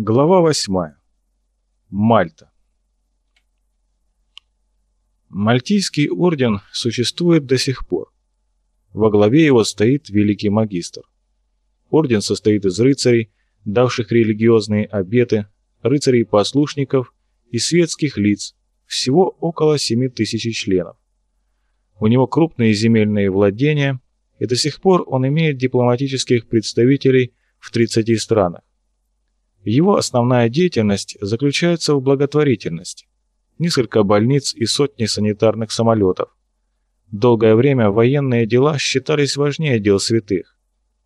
Глава восьмая. Мальта. Мальтийский орден существует до сих пор. Во главе его стоит великий магистр. Орден состоит из рыцарей, давших религиозные обеты, рыцарей-послушников и светских лиц, всего около 7 тысяч членов. У него крупные земельные владения, и до сих пор он имеет дипломатических представителей в 30 странах. Его основная деятельность заключается в благотворительности. Несколько больниц и сотни санитарных самолетов. Долгое время военные дела считались важнее дел святых.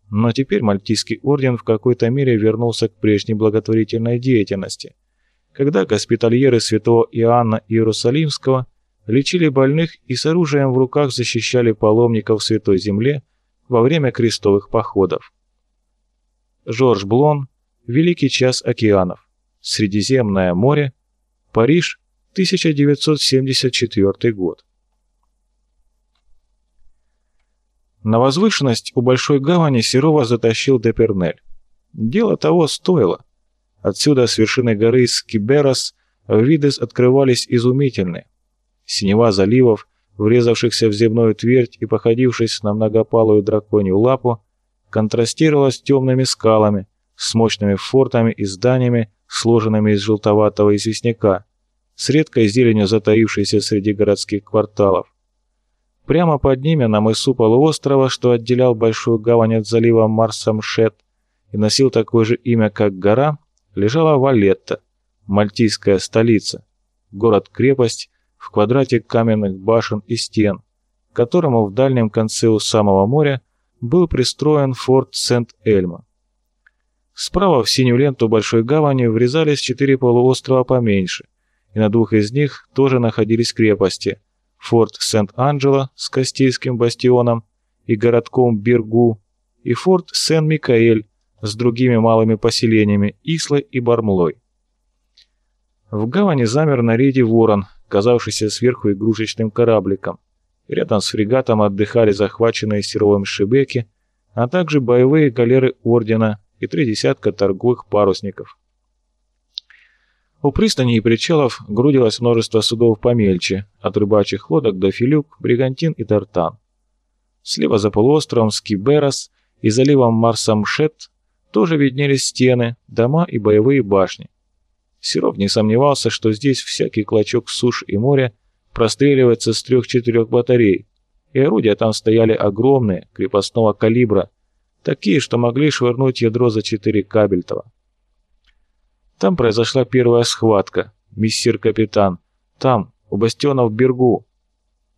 Но теперь Мальтийский орден в какой-то мере вернулся к прежней благотворительной деятельности, когда госпитальеры святого Иоанна Иерусалимского лечили больных и с оружием в руках защищали паломников Святой Земле во время крестовых походов. Жорж Блон Великий час океанов. Средиземное море. Париж, 1974 год. На возвышенность у Большой гавани Серова затащил Депернель. Дело того стоило. Отсюда с вершины горы Скиберос виды открывались изумительные. Синева заливов, врезавшихся в земную твердь и походившись на многопалую драконью лапу, контрастировала с темными скалами, с мощными фортами и зданиями, сложенными из желтоватого известняка, с редкой зеленью затаившейся среди городских кварталов. Прямо под ними, на мысу полуострова, что отделял большую гавань от залива Марсамшет и носил такое же имя, как гора, лежала Валетта, мальтийская столица, город-крепость в квадрате каменных башен и стен, к которому в дальнем конце у самого моря был пристроен форт Сент-Эльма. Справа в синюю ленту Большой Гавани врезались четыре полуострова поменьше, и на двух из них тоже находились крепости – форт Сент-Анджело с Кастильским бастионом и городком Бергу, и форт Сен-Микаэль с другими малыми поселениями Ислой и Бармлой. В гавани замер на рейде ворон, казавшийся сверху игрушечным корабликом. Рядом с фрегатом отдыхали захваченные Серовым шибеки, а также боевые галеры Ордена – и три десятка торговых парусников. У пристани и причалов грудилось множество судов помельче, от рыбачьих лодок до филюк, бригантин и тартан. Слева за полуостровом Скиберос и заливом Марсамшет тоже виднелись стены, дома и боевые башни. Серов не сомневался, что здесь всякий клочок суш и моря простреливается с трех-четырех батарей, и орудия там стояли огромные, крепостного калибра, Такие, что могли швырнуть ядро за четыре кабельтова. Там произошла первая схватка, миссир-капитан. Там, у бастиона в Бергу.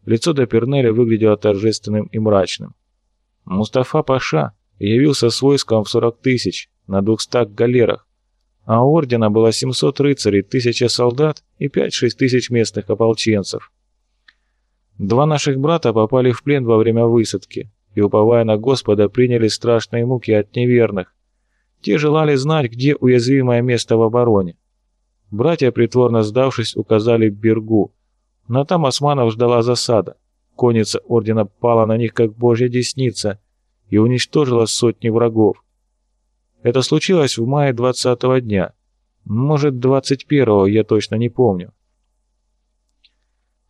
Лицо Депернеля выглядело торжественным и мрачным. Мустафа Паша явился с войском в 40 тысяч на двухстах галерах, а у ордена было 700 рыцарей, тысяча солдат и 5-6 тысяч местных ополченцев. Два наших брата попали в плен во время высадки, и, уповая на Господа, приняли страшные муки от неверных. Те желали знать, где уязвимое место в обороне. Братья, притворно сдавшись, указали Бергу, но там османов ждала засада. Конница ордена пала на них, как божья десница, и уничтожила сотни врагов. Это случилось в мае 20-го дня. Может, 21-го, я точно не помню.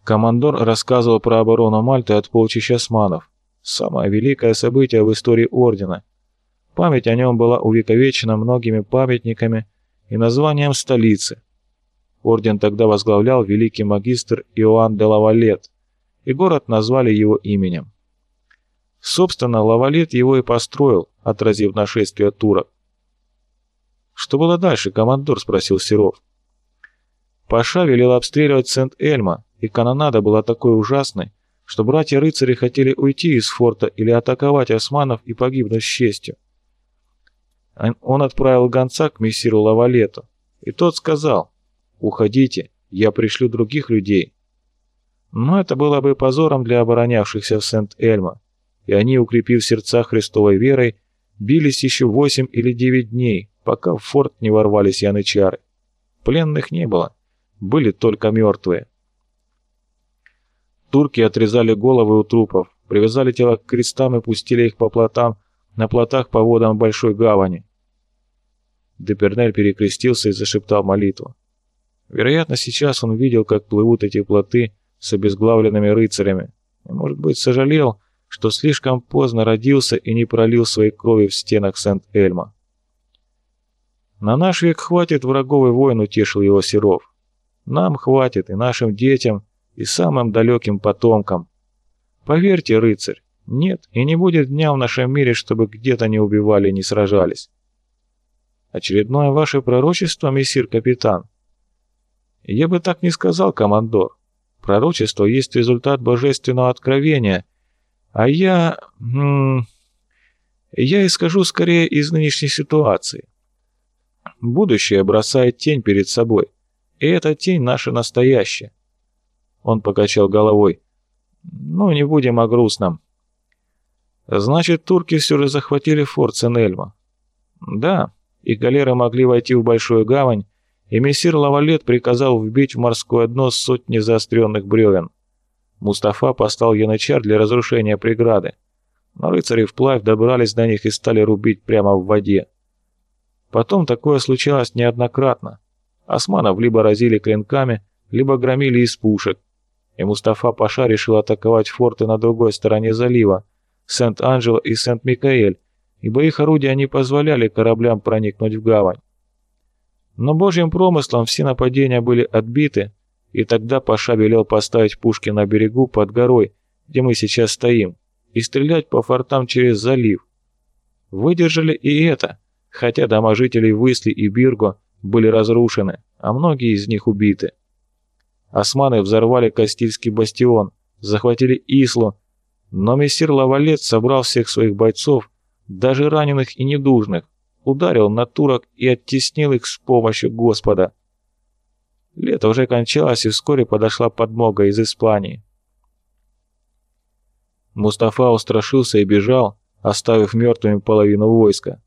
Командор рассказывал про оборону Мальты от полчища османов. Самое великое событие в истории Ордена. Память о нем была увековечена многими памятниками и названием столицы. Орден тогда возглавлял великий магистр Иоанн де Лавалет, и город назвали его именем. Собственно, Лавалет его и построил, отразив нашествие турок. «Что было дальше, командор?» – спросил Серов. Паша велел обстреливать Сент-Эльма, и канонада была такой ужасной, что братья-рыцари хотели уйти из форта или атаковать османов и погибнуть с честью. Он отправил гонца к мессиру Лавалету, и тот сказал, «Уходите, я пришлю других людей». Но это было бы позором для оборонявшихся в Сент-Эльма, и они, укрепив сердца Христовой верой, бились еще восемь или девять дней, пока в форт не ворвались янычары. Пленных не было, были только мертвые. Турки отрезали головы у трупов, привязали тела к крестам и пустили их по плотам, на плотах по водам Большой Гавани. Депернель перекрестился и зашептал молитву. Вероятно, сейчас он видел, как плывут эти плоты с обезглавленными рыцарями, и, может быть, сожалел, что слишком поздно родился и не пролил своей крови в стенах Сент-Эльма. «На наш век хватит враговый войн», — утешил его Серов. «Нам хватит и нашим детям, и самым далеким потомкам. Поверьте, рыцарь, нет и не будет дня в нашем мире, чтобы где-то не убивали и не сражались. Очередное ваше пророчество, мессир капитан? Я бы так не сказал, командор. Пророчество есть результат божественного откровения, а я... М -м, я исхожу скорее из нынешней ситуации. Будущее бросает тень перед собой, и эта тень наша настоящая. Он покачал головой. Ну, не будем о грустном. Значит, турки все же захватили форт Сен-Эльма. Да, и галеры могли войти в Большую гавань, и мессир Лавалет приказал вбить в морское дно сотни заостренных бревен. Мустафа поставил янычар для разрушения преграды. Но рыцари вплавь добрались до них и стали рубить прямо в воде. Потом такое случалось неоднократно. Османов либо разили клинками, либо громили из пушек. И Мустафа Паша решил атаковать форты на другой стороне залива, Сент-Анджело и Сент-Микаэль, ибо их орудия не позволяли кораблям проникнуть в гавань. Но божьим промыслом все нападения были отбиты, и тогда Паша велел поставить пушки на берегу под горой, где мы сейчас стоим, и стрелять по фортам через залив. Выдержали и это, хотя дома жителей Высли и Бирго были разрушены, а многие из них убиты. Османы взорвали Кастильский бастион, захватили Ислу, но мессир Лавалет собрал всех своих бойцов, даже раненых и недужных, ударил на турок и оттеснил их с помощью Господа. Лето уже кончалось, и вскоре подошла подмога из Испании. Мустафа устрашился и бежал, оставив мертвыми половину войска.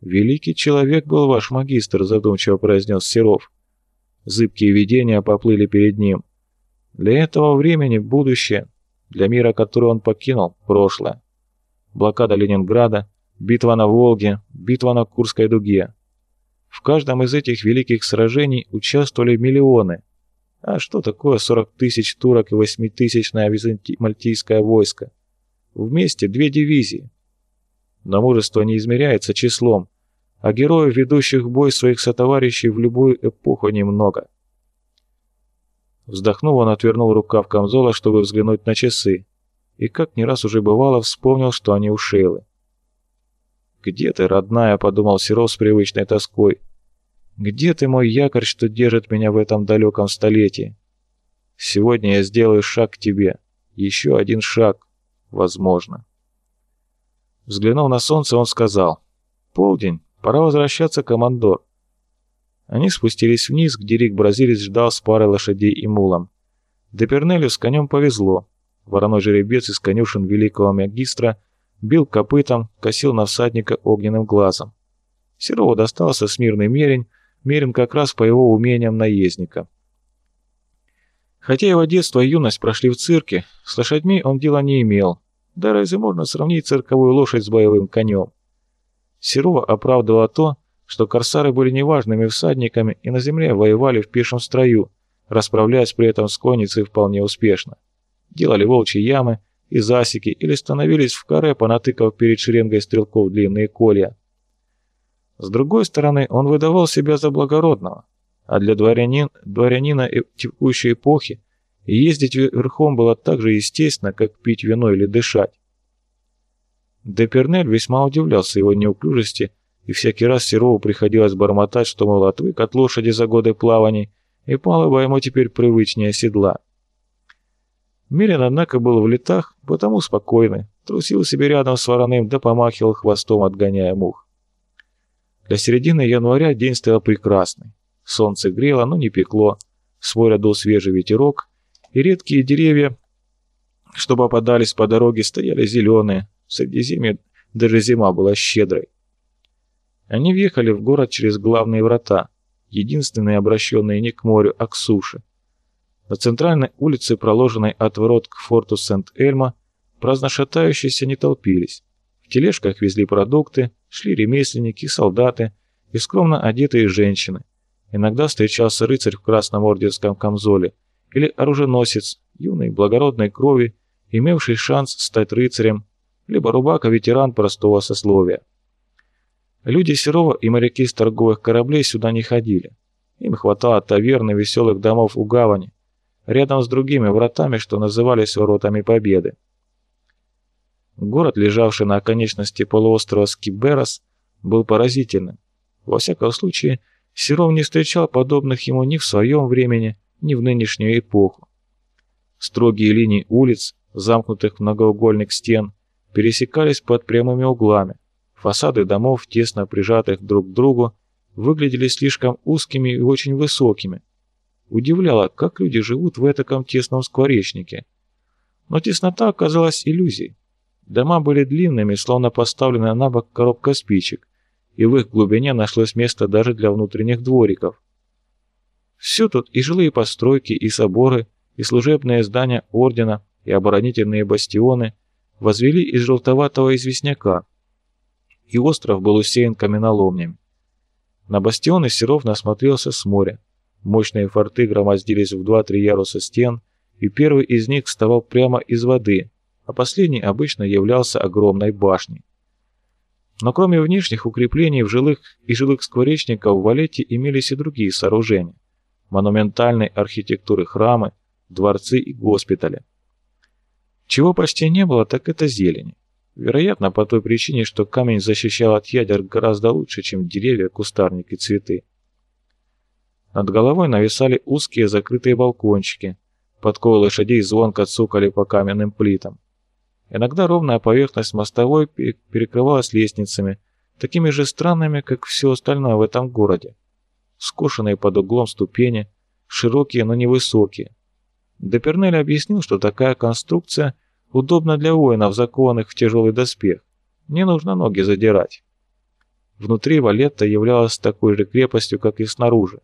«Великий человек был ваш магистр», — задумчиво произнес Серов. Зыбкие видения поплыли перед ним. Для этого времени будущее, для мира, который он покинул, прошлое. Блокада Ленинграда, битва на Волге, битва на Курской дуге. В каждом из этих великих сражений участвовали миллионы. А что такое 40 тысяч турок и 8-тысячное мальтийское войско? Вместе две дивизии. Но мужество не измеряется числом, а героев, ведущих в бой своих сотоварищей в любую эпоху, немного. Вздохнув, он отвернул рукав камзола, чтобы взглянуть на часы, и, как не раз уже бывало, вспомнил, что они у Шейлы. «Где ты, родная?» — подумал Серов с привычной тоской. «Где ты, мой якорь, что держит меня в этом далеком столетии? Сегодня я сделаю шаг к тебе. Еще один шаг. Возможно». Взглянув на солнце, он сказал. «Полдень. Пора возвращаться, командор. Они спустились вниз, где Рик Бразилец ждал с парой лошадей и мулом. Депернелю с конем повезло. Вороной жеребец из конюшен великого магистра бил копытом, косил на всадника огненным глазом. Серову достался смирный мерень, мерен как раз по его умениям наездника. Хотя его детство и юность прошли в цирке, с лошадьми он дела не имел. Да разве можно сравнить цирковую лошадь с боевым конем? Серова оправдывало то, что корсары были неважными всадниками и на земле воевали в пешем строю, расправляясь при этом с конницей вполне успешно. Делали волчьи ямы и засеки или становились в каре, понатыкав перед шеренгой стрелков длинные колья. С другой стороны, он выдавал себя за благородного, а для дворянин, дворянина текущей эпохи ездить верхом было так же естественно, как пить вино или дышать. Депернель весьма удивлялся его неуклюжести, и всякий раз Серову приходилось бормотать, что, мол, отвык от лошади за годы плаваний, и палуба ему теперь привычнее седла. Мирин, однако, был в летах, потому спокойный, трусил себе рядом с вороным, да помахивал хвостом, отгоняя мух. Для середины января день стоял прекрасный. Солнце грело, но не пекло, с моря дул свежий ветерок, и редкие деревья, что попадались по дороге, стояли зеленые, в Средиземье даже зима была щедрой. Они въехали в город через главные врата, единственные обращенные не к морю, а к суше. На центральной улице, проложенной от ворот к форту Сент-Эльма, праздно шатающиеся не толпились. В тележках везли продукты, шли ремесленники, солдаты, и скромно одетые женщины. Иногда встречался рыцарь в красном орденском камзоле или оруженосец, юной благородной крови, имевший шанс стать рыцарем, либо рубака-ветеран простого сословия. Люди Серова и моряки с торговых кораблей сюда не ходили. Им хватало таверн и веселых домов у гавани, рядом с другими вратами, что назывались воротами Победы. Город, лежавший на оконечности полуострова Скиберос, был поразительным. Во всяком случае, Серов не встречал подобных ему ни в своем времени, ни в нынешнюю эпоху. Строгие линии улиц, замкнутых в многоугольник стен, пересекались под прямыми углами. Фасады домов, тесно прижатых друг к другу, выглядели слишком узкими и очень высокими. Удивляло, как люди живут в этом тесном скворечнике. Но теснота оказалась иллюзией. Дома были длинными, словно поставленная на бок коробка спичек, и в их глубине нашлось место даже для внутренних двориков. Все тут и жилые постройки, и соборы, и служебные здания ордена, и оборонительные бастионы возвели из желтоватого известняка, и остров был усеян каменоломнями. На бастионы Серов насмотрелся с моря. Мощные форты громоздились в два-три яруса стен, и первый из них вставал прямо из воды, а последний обычно являлся огромной башней. Но кроме внешних укреплений в жилых и жилых скворечников в Валете имелись и другие сооружения. Монументальной архитектуры храмы, дворцы и госпитали. Чего почти не было, так это зелени. Вероятно, по той причине, что камень защищал от ядер гораздо лучше, чем деревья, кустарник и цветы. Над головой нависали узкие закрытые балкончики. Подковы лошадей звонко цукали по каменным плитам. Иногда ровная поверхность мостовой перекрывалась лестницами, такими же странными, как все остальное в этом городе. Скошенные под углом ступени, широкие, но невысокие. Депернель объяснил, что такая конструкция удобна для воинов, закованных в тяжелый доспех. Не нужно ноги задирать. Внутри Валетта являлась такой же крепостью, как и снаружи.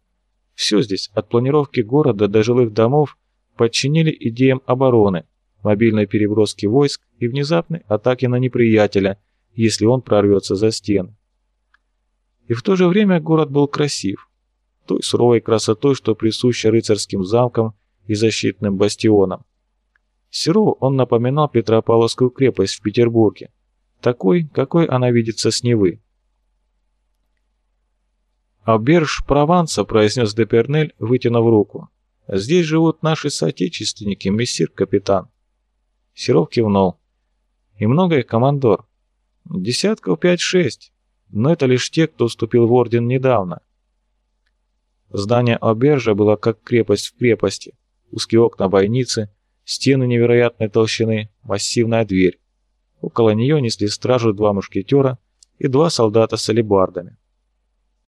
Все здесь, от планировки города до жилых домов, подчинили идеям обороны, мобильной переброски войск и внезапной атаки на неприятеля, если он прорвется за стены. И в то же время город был красив, той суровой красотой, что присуща рыцарским замкам и защитным бастионам. Серову он напоминал Петропавловскую крепость в Петербурге, такой, какой она видится с Невы. «Аберж Прованса», — произнес Депернель, вытянув руку. «Здесь живут наши соотечественники, мессир капитан». Серов кивнул. «И много их, командор?» «Десятков пять-шесть, но это лишь те, кто вступил в орден недавно». Здание Обержа было как крепость в крепости. Узкие окна бойницы, стены невероятной толщины, массивная дверь. Около нее несли стражу два мушкетера и два солдата с алебардами.